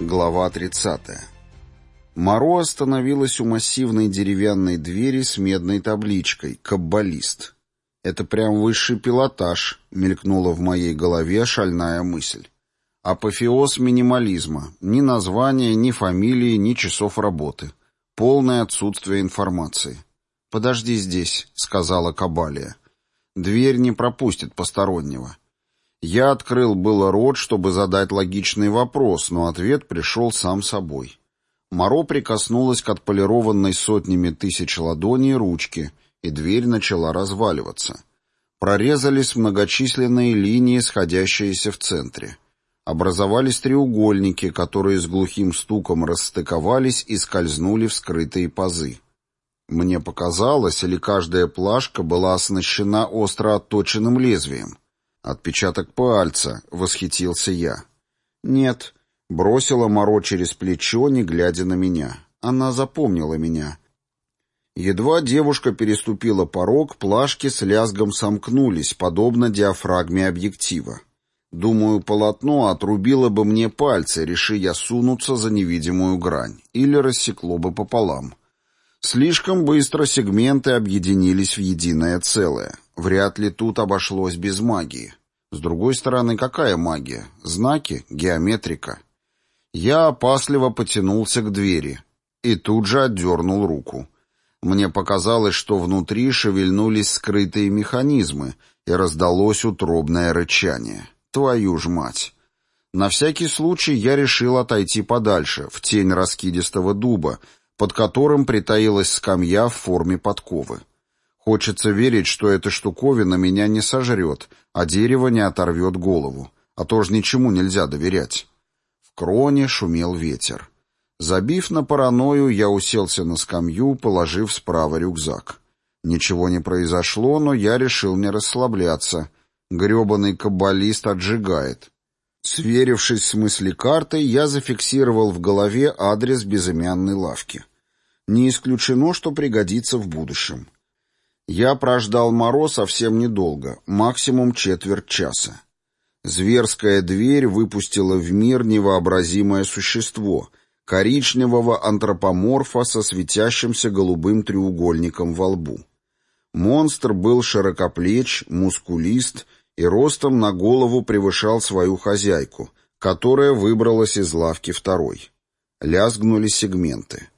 Глава 30. Моро остановилась у массивной деревянной двери с медной табличкой «Каббалист». «Это прям высший пилотаж», — мелькнула в моей голове шальная мысль. Апофеоз минимализма. Ни названия, ни фамилии, ни часов работы. Полное отсутствие информации. «Подожди здесь», — сказала Кабалия. «Дверь не пропустит постороннего». Я открыл было рот, чтобы задать логичный вопрос, но ответ пришел сам собой. Моро прикоснулась к отполированной сотнями тысяч ладоней ручке, и дверь начала разваливаться. Прорезались многочисленные линии, сходящиеся в центре. Образовались треугольники, которые с глухим стуком расстыковались и скользнули в скрытые пазы. Мне показалось, или каждая плашка была оснащена остро отточенным лезвием. «Отпечаток пальца», — восхитился я. «Нет», — бросила Моро через плечо, не глядя на меня. Она запомнила меня. Едва девушка переступила порог, плашки с лязгом сомкнулись, подобно диафрагме объектива. Думаю, полотно отрубило бы мне пальцы, реши я сунуться за невидимую грань, или рассекло бы пополам. Слишком быстро сегменты объединились в единое целое. Вряд ли тут обошлось без магии. С другой стороны, какая магия? Знаки? Геометрика? Я опасливо потянулся к двери и тут же отдернул руку. Мне показалось, что внутри шевельнулись скрытые механизмы, и раздалось утробное рычание. Твою ж мать! На всякий случай я решил отойти подальше, в тень раскидистого дуба, под которым притаилась скамья в форме подковы. Хочется верить, что эта штуковина меня не сожрет, а дерево не оторвет голову. А то ж ничему нельзя доверять. В кроне шумел ветер. Забив на паранойю, я уселся на скамью, положив справа рюкзак. Ничего не произошло, но я решил не расслабляться. Грёбаный каббалист отжигает. Сверившись с мыслекартой, я зафиксировал в голове адрес безымянной лавки. Не исключено, что пригодится в будущем. Я прождал Моро совсем недолго, максимум четверть часа. Зверская дверь выпустила в мир невообразимое существо, коричневого антропоморфа со светящимся голубым треугольником во лбу. Монстр был широкоплеч, мускулист и ростом на голову превышал свою хозяйку, которая выбралась из лавки второй. Лязгнули сегменты.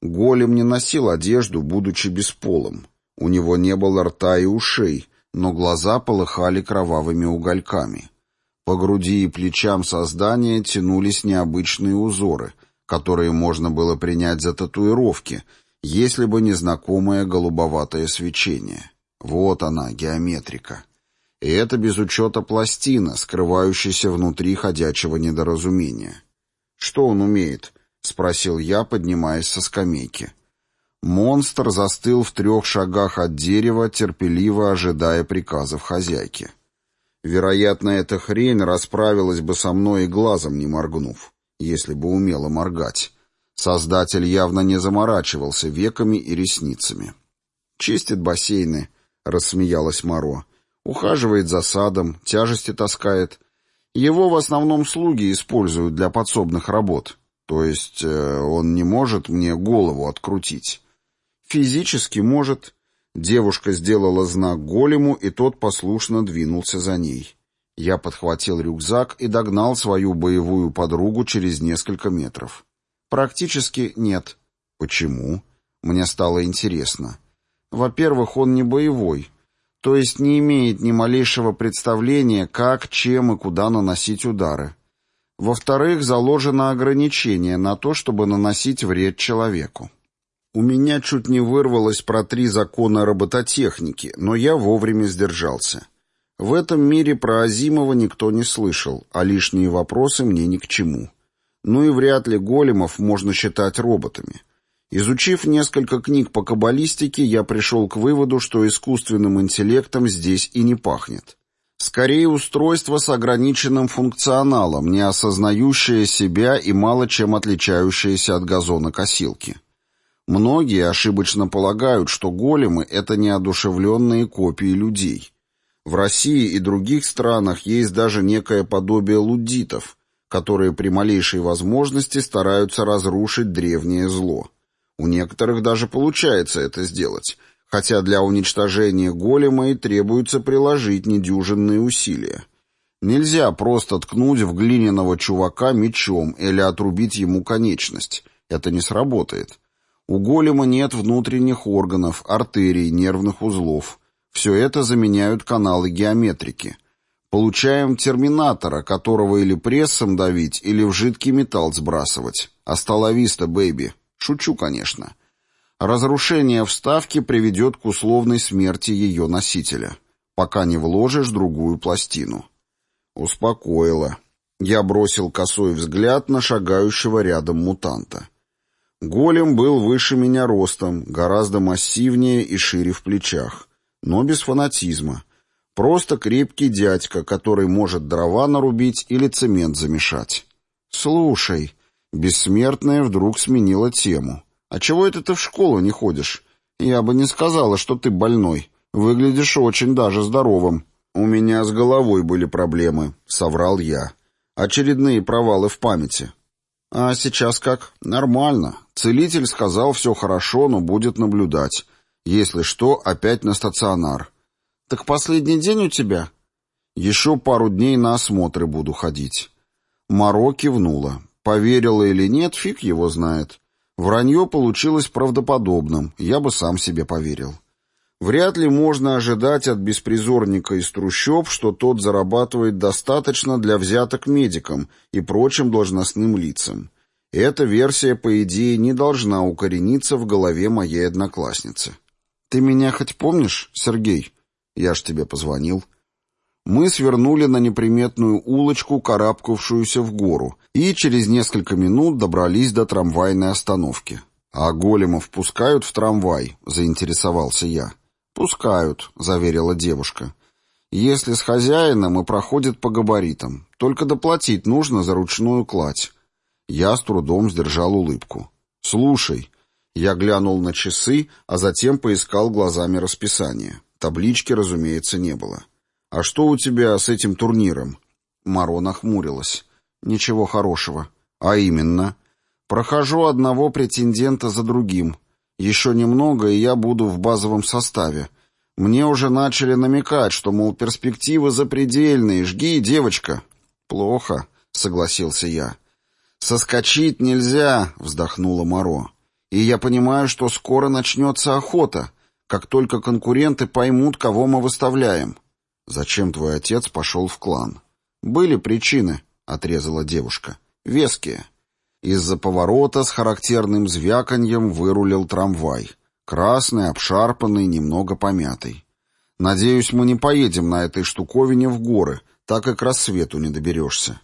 Голем не носил одежду, будучи бесполым. У него не было рта и ушей, но глаза полыхали кровавыми угольками. По груди и плечам создания тянулись необычные узоры, которые можно было принять за татуировки, если бы не знакомое голубоватое свечение. Вот она, геометрика. И это без учета пластина, скрывающейся внутри ходячего недоразумения. «Что он умеет?» — спросил я, поднимаясь со скамейки. Монстр застыл в трех шагах от дерева, терпеливо ожидая приказов хозяйки. Вероятно, эта хрень расправилась бы со мной и глазом не моргнув, если бы умела моргать. Создатель явно не заморачивался веками и ресницами. «Чистит бассейны», — рассмеялась Моро. «Ухаживает за садом, тяжести таскает. Его в основном слуги используют для подсобных работ. То есть э, он не может мне голову открутить». Физически может. Девушка сделала знак голему, и тот послушно двинулся за ней. Я подхватил рюкзак и догнал свою боевую подругу через несколько метров. Практически нет. Почему? Мне стало интересно. Во-первых, он не боевой, то есть не имеет ни малейшего представления, как, чем и куда наносить удары. Во-вторых, заложено ограничение на то, чтобы наносить вред человеку. У меня чуть не вырвалось про три закона робототехники, но я вовремя сдержался. В этом мире про Азимова никто не слышал, а лишние вопросы мне ни к чему. Ну и вряд ли големов можно считать роботами. Изучив несколько книг по каббалистике, я пришел к выводу, что искусственным интеллектом здесь и не пахнет. Скорее устройство с ограниченным функционалом, не осознающее себя и мало чем отличающееся от газона-косилки. Многие ошибочно полагают, что големы — это неодушевленные копии людей. В России и других странах есть даже некое подобие луддитов, которые при малейшей возможности стараются разрушить древнее зло. У некоторых даже получается это сделать, хотя для уничтожения голема и требуется приложить недюжинные усилия. Нельзя просто ткнуть в глиняного чувака мечом или отрубить ему конечность. Это не сработает. У голема нет внутренних органов, артерий, нервных узлов. Все это заменяют каналы геометрики. Получаем терминатора, которого или прессом давить, или в жидкий металл сбрасывать. Асталависта, бэйби. Шучу, конечно. Разрушение вставки приведет к условной смерти ее носителя, пока не вложишь другую пластину. Успокоило. Я бросил косой взгляд на шагающего рядом мутанта. Голем был выше меня ростом, гораздо массивнее и шире в плечах, но без фанатизма. Просто крепкий дядька, который может дрова нарубить или цемент замешать. «Слушай», — бессмертная вдруг сменила тему, «а чего это ты в школу не ходишь? Я бы не сказала, что ты больной. Выглядишь очень даже здоровым». «У меня с головой были проблемы», — соврал я. «Очередные провалы в памяти». «А сейчас как?» «Нормально. Целитель сказал, все хорошо, но будет наблюдать. Если что, опять на стационар». «Так последний день у тебя?» «Еще пару дней на осмотры буду ходить». Маро кивнула. Поверила или нет, фиг его знает. Вранье получилось правдоподобным, я бы сам себе поверил. Вряд ли можно ожидать от беспризорника из трущоб, что тот зарабатывает достаточно для взяток медикам и прочим должностным лицам. Эта версия, по идее, не должна укорениться в голове моей одноклассницы. «Ты меня хоть помнишь, Сергей?» «Я ж тебе позвонил». Мы свернули на неприметную улочку, карабкавшуюся в гору, и через несколько минут добрались до трамвайной остановки. «А големов пускают в трамвай?» — заинтересовался я. «Пускают», — заверила девушка. «Если с хозяином и проходит по габаритам. Только доплатить нужно за ручную кладь». Я с трудом сдержал улыбку. «Слушай». Я глянул на часы, а затем поискал глазами расписание. Таблички, разумеется, не было. «А что у тебя с этим турниром?» Маро нахмурилась. «Ничего хорошего. А именно?» «Прохожу одного претендента за другим. Еще немного, и я буду в базовом составе. Мне уже начали намекать, что, мол, перспективы запредельные. Жги, девочка. Плохо, согласился я. Соскочить нельзя, вздохнула Моро. И я понимаю, что скоро начнется охота, как только конкуренты поймут, кого мы выставляем. Зачем твой отец пошел в клан? Были причины, отрезала девушка. Веские. Из-за поворота с характерным звяканьем вырулил трамвай. Красный, обшарпанный, немного помятый. Надеюсь, мы не поедем на этой штуковине в горы, так и к рассвету не доберешься.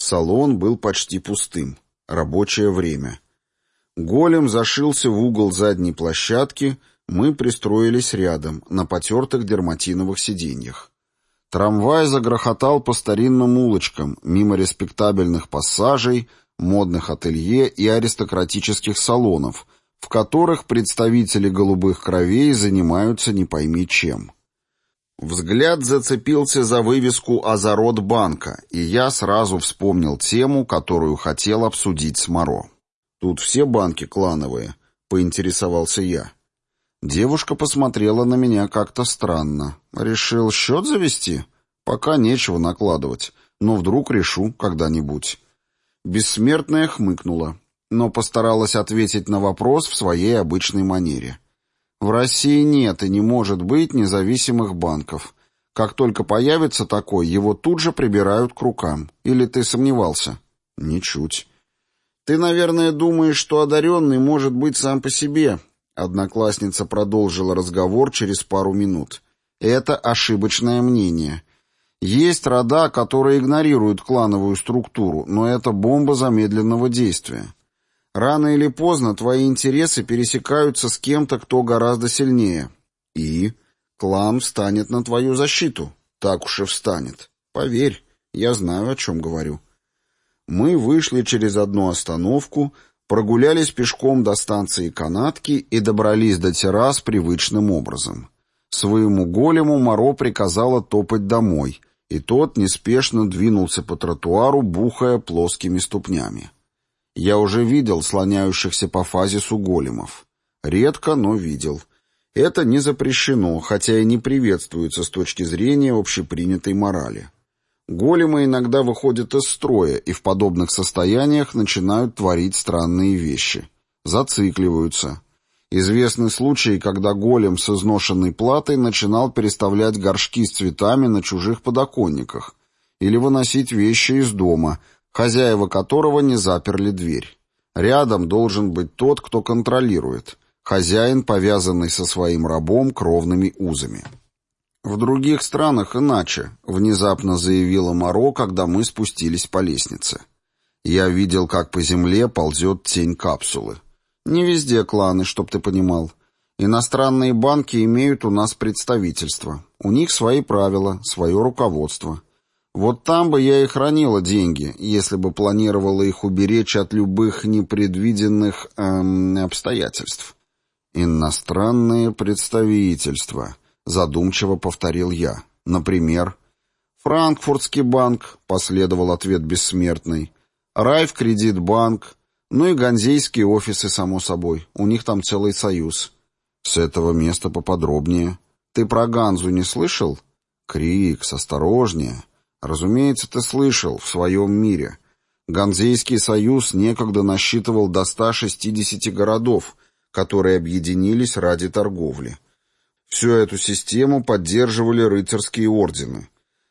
Салон был почти пустым. Рабочее время. Голем зашился в угол задней площадки, мы пристроились рядом, на потертых дерматиновых сиденьях. Трамвай загрохотал по старинным улочкам, мимо респектабельных пассажей, модных ателье и аристократических салонов, в которых представители голубых кровей занимаются не пойми чем. Взгляд зацепился за вывеску «Азарот банка», и я сразу вспомнил тему, которую хотел обсудить с Моро. «Тут все банки клановые», — поинтересовался я. Девушка посмотрела на меня как-то странно. «Решил счет завести? Пока нечего накладывать, но вдруг решу когда-нибудь». Бессмертная хмыкнула, но постаралась ответить на вопрос в своей обычной манере. В России нет и не может быть независимых банков. Как только появится такой, его тут же прибирают к рукам. Или ты сомневался? Ничуть. Ты, наверное, думаешь, что одаренный может быть сам по себе. Одноклассница продолжила разговор через пару минут. Это ошибочное мнение. Есть рода, которые игнорируют клановую структуру, но это бомба замедленного действия. Рано или поздно твои интересы пересекаются с кем-то, кто гораздо сильнее. И клан встанет на твою защиту. Так уж и встанет. Поверь, я знаю, о чем говорю. Мы вышли через одну остановку, прогулялись пешком до станции канатки и добрались до террас привычным образом. Своему голему Моро приказала топать домой — и тот неспешно двинулся по тротуару, бухая плоскими ступнями. Я уже видел слоняющихся по фазису големов. Редко, но видел. Это не запрещено, хотя и не приветствуется с точки зрения общепринятой морали. Големы иногда выходят из строя и в подобных состояниях начинают творить странные вещи. Зацикливаются. Известны случаи, когда голем с изношенной платой начинал переставлять горшки с цветами на чужих подоконниках или выносить вещи из дома, хозяева которого не заперли дверь. Рядом должен быть тот, кто контролирует. Хозяин, повязанный со своим рабом кровными узами. «В других странах иначе», — внезапно заявила Моро, когда мы спустились по лестнице. Я видел, как по земле ползет тень капсулы. Не везде кланы, чтоб ты понимал. Иностранные банки имеют у нас представительство. У них свои правила, свое руководство. Вот там бы я и хранила деньги, если бы планировала их уберечь от любых непредвиденных эм, обстоятельств. «Иностранные представительства», — задумчиво повторил я. «Например?» «Франкфуртский банк», — последовал ответ бессмертный. «Райф Кредитбанк». Ну и ганзейские офисы, само собой. У них там целый союз. С этого места поподробнее. Ты про Ганзу не слышал? Крикс, осторожнее. Разумеется, ты слышал, в своем мире. Ганзейский союз некогда насчитывал до 160 городов, которые объединились ради торговли. Всю эту систему поддерживали рыцарские ордены.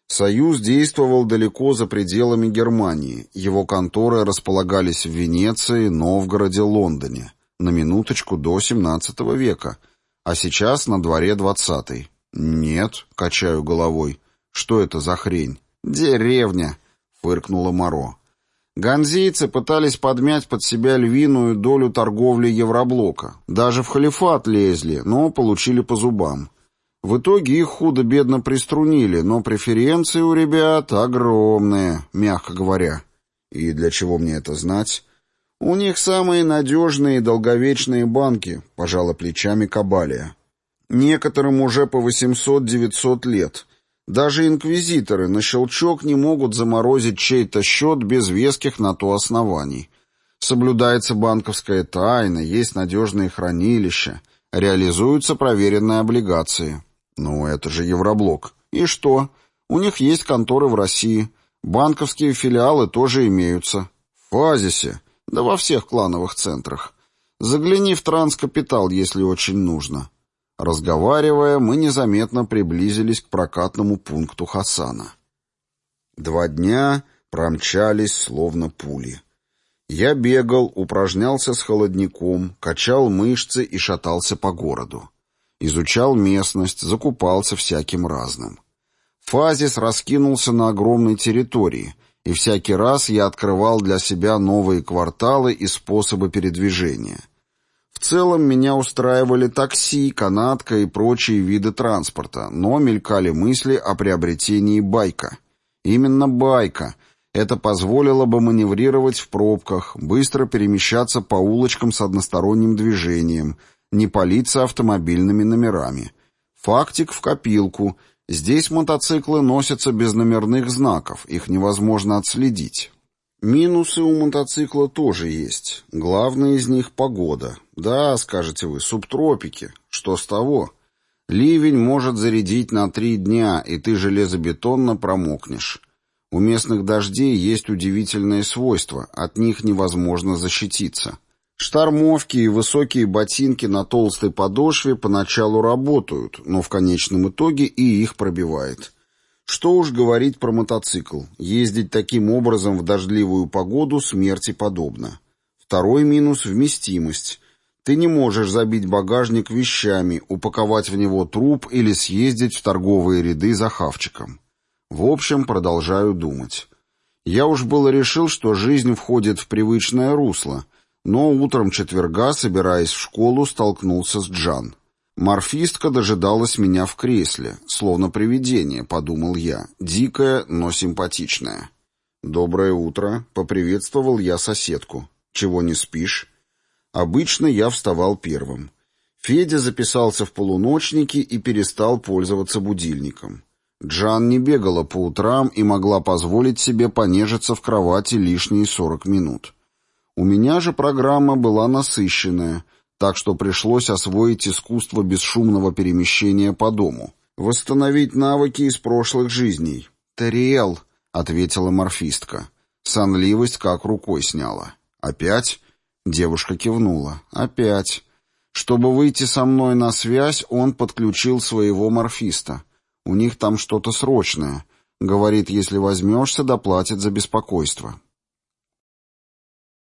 Союз действовал далеко за пределами Германии. Его конторы располагались в Венеции, Новгороде, Лондоне. На минуточку до 17 века. А сейчас на дворе 20 «Нет», — качаю головой. «Что это за хрень?» «Деревня», — фыркнула Моро. Ганзийцы пытались подмять под себя львиную долю торговли Евроблока. Даже в халифат лезли, но получили по зубам. В итоге их худо-бедно приструнили, но преференции у ребят огромные, мягко говоря. И для чего мне это знать? У них самые надежные и долговечные банки, пожала плечами Кабалия. Некоторым уже по 800-900 лет. Даже инквизиторы на щелчок не могут заморозить чей-то счет без веских на то оснований. Соблюдается банковская тайна, есть надежные хранилища, реализуются проверенные облигации. «Ну, это же Евроблок. И что? У них есть конторы в России. Банковские филиалы тоже имеются. В Фазисе. Да во всех клановых центрах. Загляни в транскапитал, если очень нужно». Разговаривая, мы незаметно приблизились к прокатному пункту Хасана. Два дня промчались словно пули. Я бегал, упражнялся с холодником, качал мышцы и шатался по городу. Изучал местность, закупался всяким разным. Фазис раскинулся на огромной территории, и всякий раз я открывал для себя новые кварталы и способы передвижения. В целом меня устраивали такси, канатка и прочие виды транспорта, но мелькали мысли о приобретении байка. Именно байка. Это позволило бы маневрировать в пробках, быстро перемещаться по улочкам с односторонним движением – не палиться автомобильными номерами. Фактик в копилку. Здесь мотоциклы носятся без номерных знаков, их невозможно отследить. Минусы у мотоцикла тоже есть. Главное из них — погода. Да, скажете вы, субтропики. Что с того? Ливень может зарядить на три дня, и ты железобетонно промокнешь. У местных дождей есть удивительное свойство, от них невозможно защититься. Штормовки и высокие ботинки на толстой подошве поначалу работают, но в конечном итоге и их пробивает. Что уж говорить про мотоцикл. Ездить таким образом в дождливую погоду смерти подобно. Второй минус – вместимость. Ты не можешь забить багажник вещами, упаковать в него труп или съездить в торговые ряды за хавчиком. В общем, продолжаю думать. Я уж было решил, что жизнь входит в привычное русло – но утром четверга, собираясь в школу, столкнулся с Джан. Морфистка дожидалась меня в кресле, словно привидение, подумал я, дикое, но симпатичное. «Доброе утро», — поприветствовал я соседку. «Чего не спишь?» Обычно я вставал первым. Федя записался в полуночники и перестал пользоваться будильником. Джан не бегала по утрам и могла позволить себе понежиться в кровати лишние 40 минут. У меня же программа была насыщенная, так что пришлось освоить искусство бесшумного перемещения по дому, восстановить навыки из прошлых жизней. «Тариэл», — ответила морфистка. Сонливость как рукой сняла. «Опять?» — девушка кивнула. «Опять». Чтобы выйти со мной на связь, он подключил своего морфиста. У них там что-то срочное. Говорит, если возьмешься, доплатит за беспокойство.